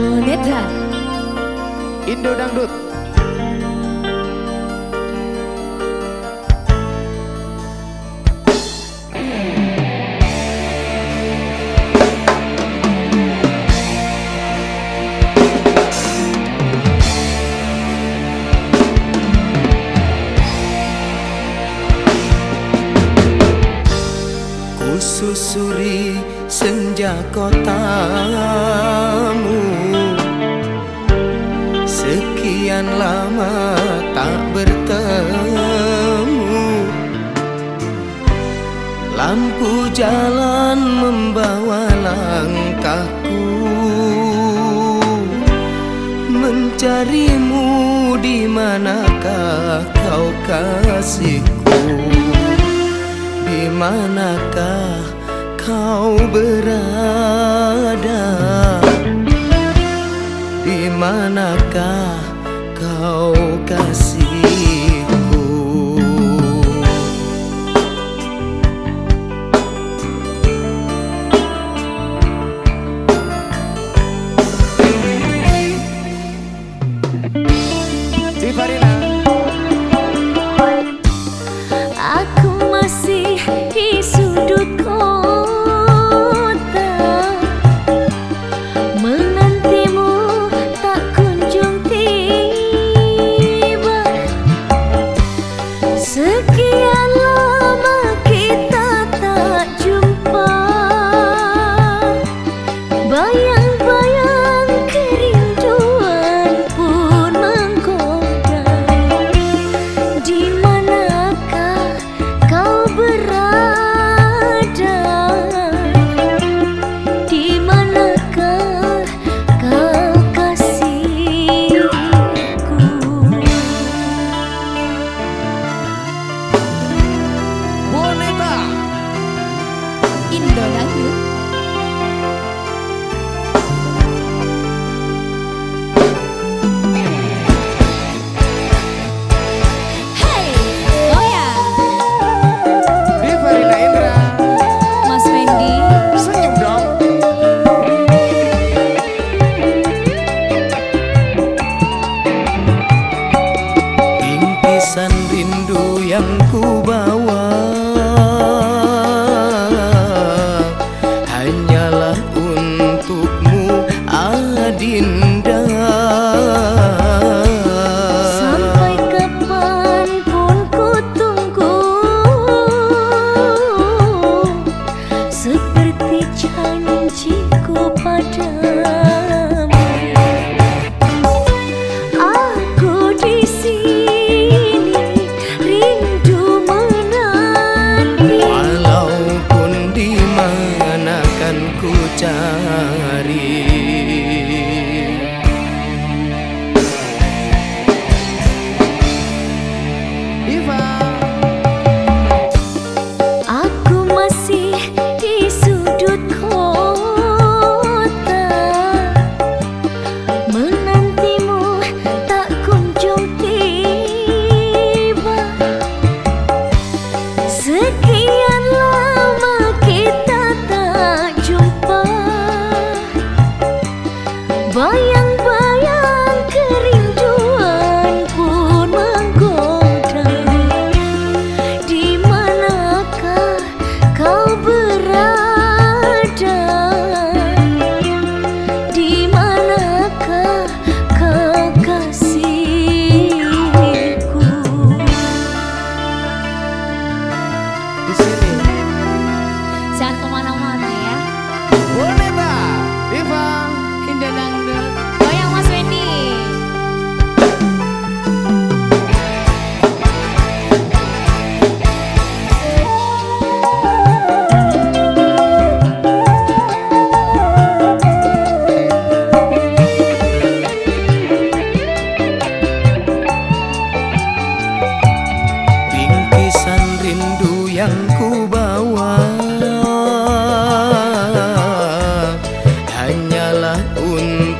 Bonetra Indo Dangdut. Susuri senja kotamu Sekian lama tak bertemu. Lampu jalan membawa langkahku. Mencarimu di manakah kau kasihku? Di manakah kau berada? Di manakah kau kasihku Yeah. Rindu yang ku bawa. Hanyalah untukmu Adinda. Sampai kapan pun ku tunggu. Seperti janjiku padamu ku cari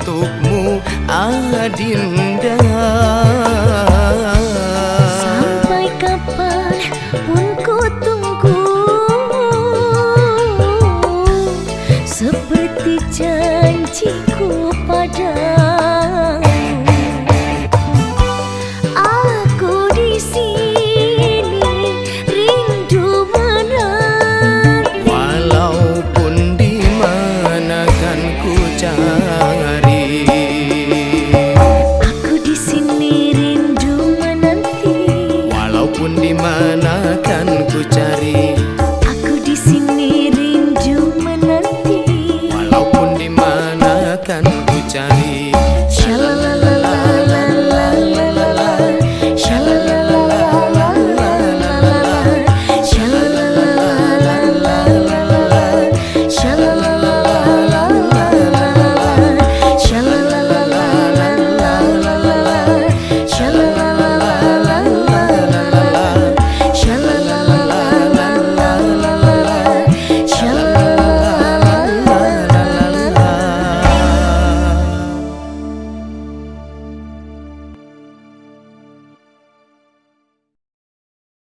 untukmu Adinda Sampai kapan pun ku tunggu? Seperti janjiku padamu pun di mana kan ku cari